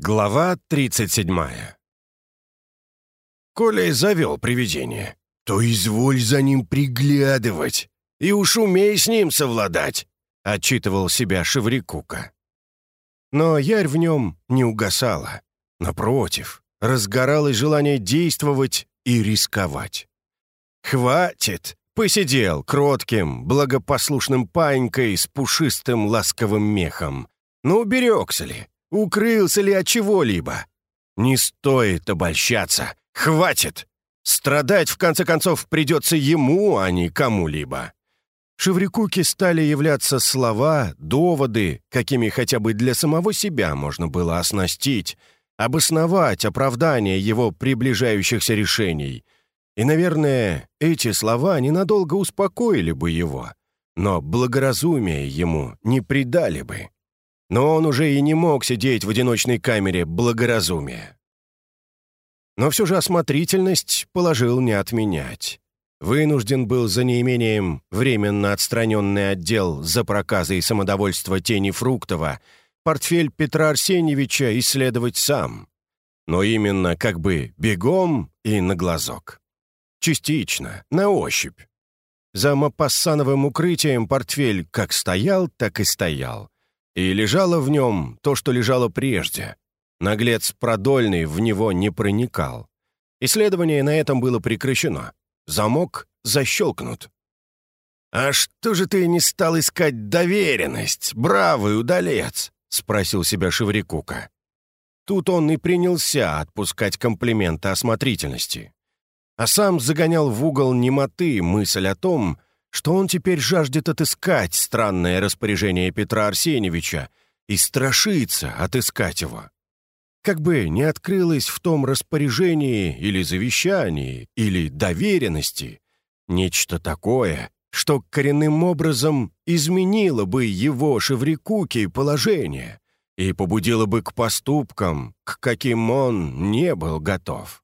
Глава 37 Коля завел привидение. То изволь за ним приглядывать, и уж умей с ним совладать, отчитывал себя Шеврикука. Но ярь в нем не угасала. Напротив, разгоралось желание действовать и рисковать. «Хватит!» — посидел кротким, благопослушным панькой с пушистым ласковым мехом. «Ну, уберегся ли? Укрылся ли от чего-либо? Не стоит обольщаться. Хватит! Страдать, в конце концов, придется ему, а не кому-либо. Шеврикуки стали являться слова, доводы, какими хотя бы для самого себя можно было оснастить, обосновать оправдание его приближающихся решений. И, наверное, эти слова ненадолго успокоили бы его, но благоразумие ему не придали бы но он уже и не мог сидеть в одиночной камере благоразумия. Но все же осмотрительность положил не отменять. Вынужден был за неимением временно отстраненный отдел за проказы и самодовольство тени Фруктова портфель Петра Арсеньевича исследовать сам. Но именно как бы бегом и на глазок. Частично, на ощупь. За Мапассановым укрытием портфель как стоял, так и стоял. И лежало в нем то, что лежало прежде. Наглец продольный в него не проникал. Исследование на этом было прекращено. Замок защелкнут. «А что же ты не стал искать доверенность, бравый удалец?» — спросил себя Шеврикука. Тут он и принялся отпускать комплименты осмотрительности. А сам загонял в угол немоты мысль о том, что он теперь жаждет отыскать странное распоряжение Петра Арсеньевича и страшится отыскать его. Как бы не открылось в том распоряжении или завещании, или доверенности нечто такое, что коренным образом изменило бы его Шеврикуки положение и побудило бы к поступкам, к каким он не был готов.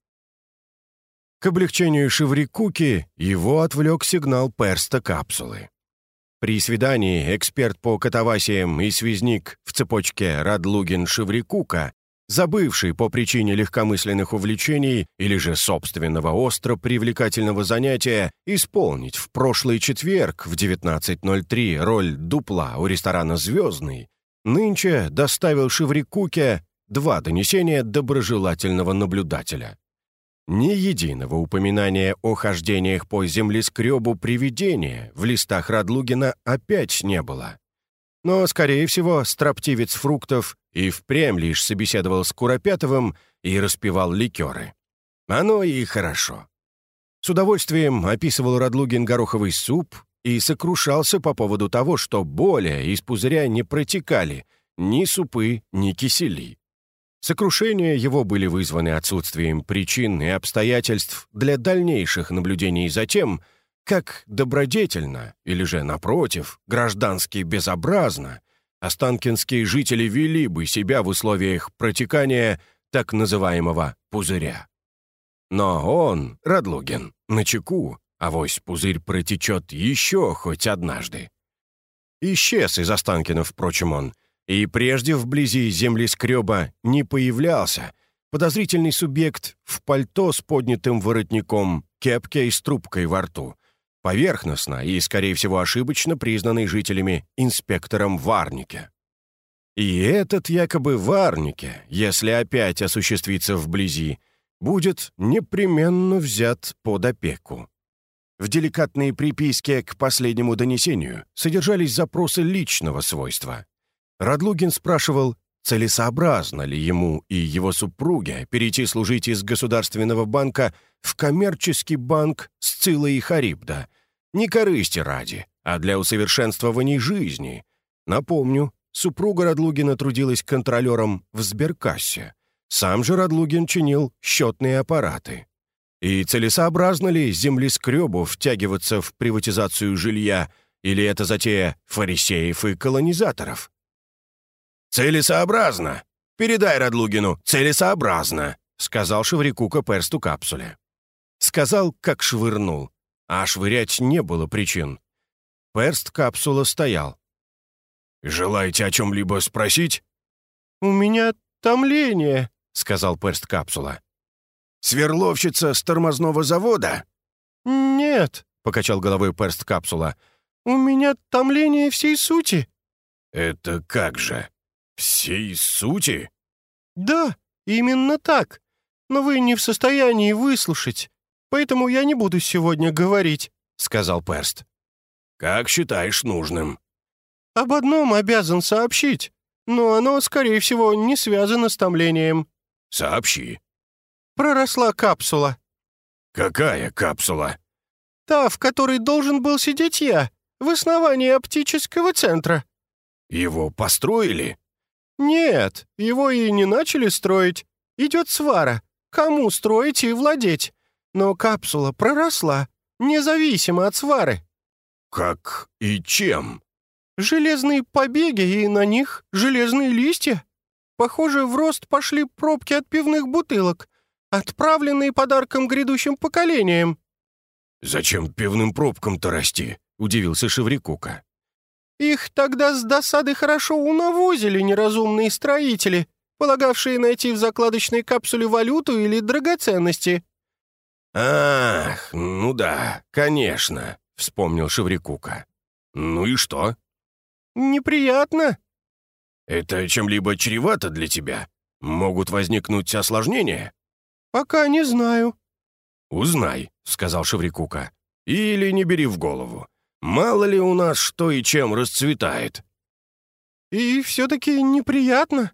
К облегчению Шеврикуки его отвлек сигнал перста капсулы. При свидании эксперт по катавасиям и связник в цепочке Радлугин-Шеврикука, забывший по причине легкомысленных увлечений или же собственного остро привлекательного занятия исполнить в прошлый четверг в 19.03 роль дупла у ресторана «Звездный», нынче доставил Шеврикуке два донесения доброжелательного наблюдателя. Ни единого упоминания о хождениях по землескребу привидения в листах Радлугина опять не было. Но, скорее всего, строптивец фруктов и впрямь лишь собеседовал с Куропятовым и распивал ликеры. Оно и хорошо. С удовольствием описывал Радлугин гороховый суп и сокрушался по поводу того, что более из пузыря не протекали ни супы, ни кисели. Сокрушения его были вызваны отсутствием причин и обстоятельств для дальнейших наблюдений за тем, как добродетельно, или же, напротив, граждански безобразно, останкинские жители вели бы себя в условиях протекания так называемого «пузыря». Но он, Радлугин, начеку, авось пузырь протечет еще хоть однажды. Исчез из Останкина, впрочем, он, и прежде вблизи землескреба не появлялся подозрительный субъект в пальто с поднятым воротником, кепке и с трубкой во рту, поверхностно и, скорее всего, ошибочно признанный жителями инспектором Варнике. И этот якобы Варнике, если опять осуществится вблизи, будет непременно взят под опеку. В деликатной приписке к последнему донесению содержались запросы личного свойства. Радлугин спрашивал, целесообразно ли ему и его супруге перейти служить из Государственного банка в коммерческий банк Сцилла и Харибда. Не корысти ради, а для усовершенствования жизни. Напомню, супруга Радлугина трудилась контролером в сберкассе. Сам же Радлугин чинил счетные аппараты. И целесообразно ли землескребу втягиваться в приватизацию жилья, или это затея фарисеев и колонизаторов? «Целесообразно! Передай Радлугину, целесообразно!» — сказал Шеврикука персту капсуле. Сказал, как швырнул. А швырять не было причин. Перст капсула стоял. «Желаете о чем-либо спросить?» «У меня томление», — сказал перст капсула. «Сверловщица с тормозного завода?» «Нет», — покачал головой перст капсула. «У меня томление всей сути». «Это как же? Всей сути?» «Да, именно так. Но вы не в состоянии выслушать, поэтому я не буду сегодня говорить», — сказал Перст. «Как считаешь нужным?» «Об одном обязан сообщить, но оно, скорее всего, не связано с томлением». «Сообщи». «Проросла капсула». «Какая капсула?» «Та, в которой должен был сидеть я, в основании оптического центра». «Его построили?» «Нет, его и не начали строить. Идет свара. Кому строить и владеть? Но капсула проросла, независимо от свары». «Как и чем?» «Железные побеги и на них железные листья. Похоже, в рост пошли пробки от пивных бутылок, отправленные подарком грядущим поколениям». «Зачем пивным пробкам-то расти?» — удивился Шеврикука. «Их тогда с досады хорошо унавозили неразумные строители, полагавшие найти в закладочной капсуле валюту или драгоценности». «Ах, ну да, конечно», — вспомнил Шеврикука. «Ну и что?» «Неприятно». «Это чем-либо чревато для тебя? Могут возникнуть осложнения?» «Пока не знаю». «Узнай», — сказал Шеврикука. «Или не бери в голову. Мало ли у нас что и чем расцветает». «И все-таки неприятно».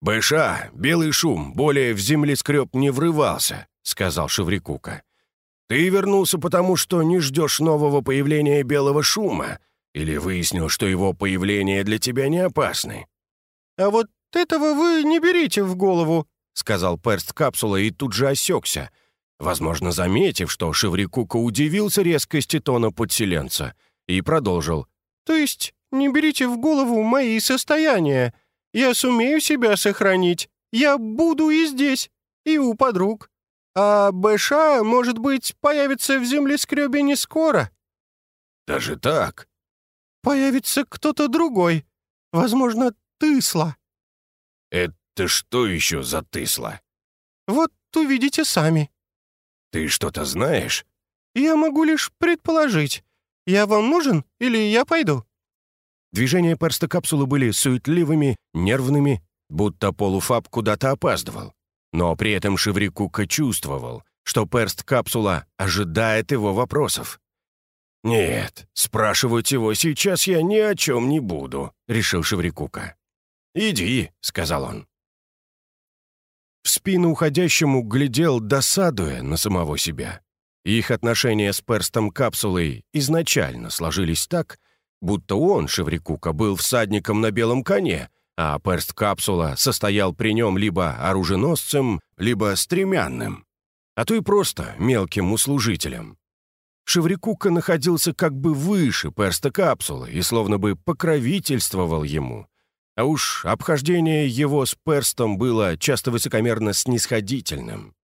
«Быша, белый шум, более в землескреб не врывался», — сказал Шеврикука. «Ты вернулся потому, что не ждешь нового появления белого шума, или выяснил, что его появление для тебя не опасны?» «А вот этого вы не берите в голову», — сказал перст капсула и тут же осекся — возможно, заметив, что Шеврикука удивился резкости тона подселенца, и продолжил. «То есть не берите в голову мои состояния. Я сумею себя сохранить. Я буду и здесь, и у подруг. А Бэша, может быть, появится в землескребе не скоро». «Даже так?» «Появится кто-то другой. Возможно, Тысла». «Это что еще за Тысла?» «Вот увидите сами». «Ты что-то знаешь?» «Я могу лишь предположить. Я вам нужен или я пойду?» Движения перста капсулы были суетливыми, нервными, будто полуфаб куда-то опаздывал. Но при этом Шеврикука чувствовал, что перст капсула ожидает его вопросов. «Нет, спрашивать его сейчас я ни о чем не буду», — решил Шеврикука. «Иди», — сказал он. В спину уходящему глядел, досадуя на самого себя. Их отношения с перстом капсулой изначально сложились так, будто он, Шеврикука, был всадником на белом коне, а перст капсула состоял при нем либо оруженосцем, либо стремянным, а то и просто мелким услужителем. Шеврикука находился как бы выше перста капсулы и словно бы покровительствовал ему, а уж обхождение его с перстом было часто высокомерно снисходительным.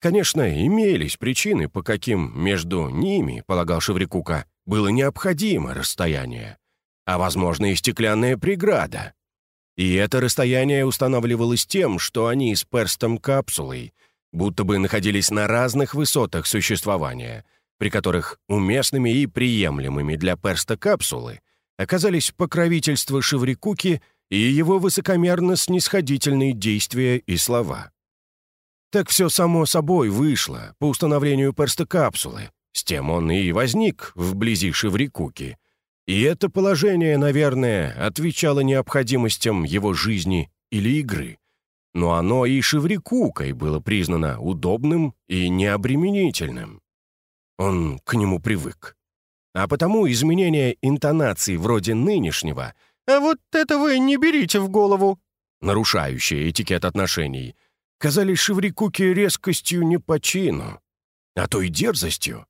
Конечно, имелись причины, по каким между ними, полагал Шеврикука, было необходимо расстояние, а, возможно, и стеклянная преграда. И это расстояние устанавливалось тем, что они с перстом капсулой будто бы находились на разных высотах существования, при которых уместными и приемлемыми для перста капсулы оказались покровительство Шеврикуки и его высокомерно-снисходительные действия и слова. Так все само собой вышло по установлению перстокапсулы, с тем он и возник вблизи Шеврикуки. И это положение, наверное, отвечало необходимостям его жизни или игры. Но оно и Шеврикукой было признано удобным и необременительным. Он к нему привык. А потому изменение интонации вроде нынешнего — «А вот это вы не берите в голову!» нарушающие этикет отношений, казались Шеврикуке резкостью не по чину, а то и дерзостью.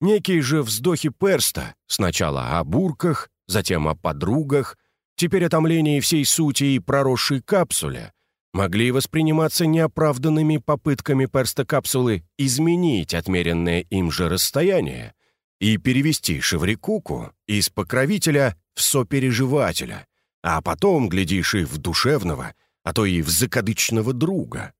Некие же вздохи перста, сначала о бурках, затем о подругах, теперь о томлении всей сути и проросшей капсуле, могли восприниматься неоправданными попытками перста капсулы изменить отмеренное им же расстояние и перевести Шеврикуку из покровителя в сопереживателя, а потом, глядишь, и в душевного, а то и в закадычного друга.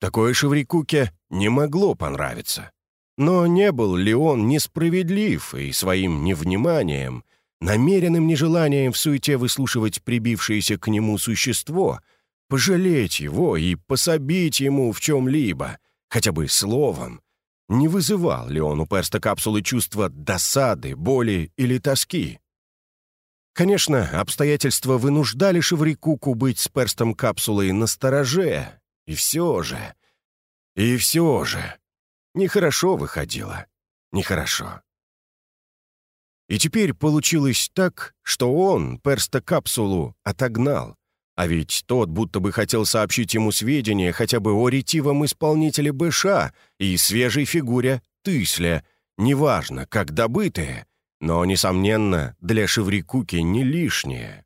Такое Шеврикуке не могло понравиться. Но не был ли он несправедлив и своим невниманием, намеренным нежеланием в суете выслушивать прибившееся к нему существо, пожалеть его и пособить ему в чем-либо, хотя бы словом, не вызывал ли он у перста капсулы чувства досады, боли или тоски? Конечно, обстоятельства вынуждали Шеврикуку быть с перстом капсулой на стороже, и все же... И все же... Нехорошо выходило. Нехорошо. И теперь получилось так, что он перста капсулу отогнал, а ведь тот будто бы хотел сообщить ему сведения хотя бы о ретивом исполнителе БШ и свежей фигуре Тысля, неважно, как добытые, но, несомненно, для Шеврикуки не лишнее.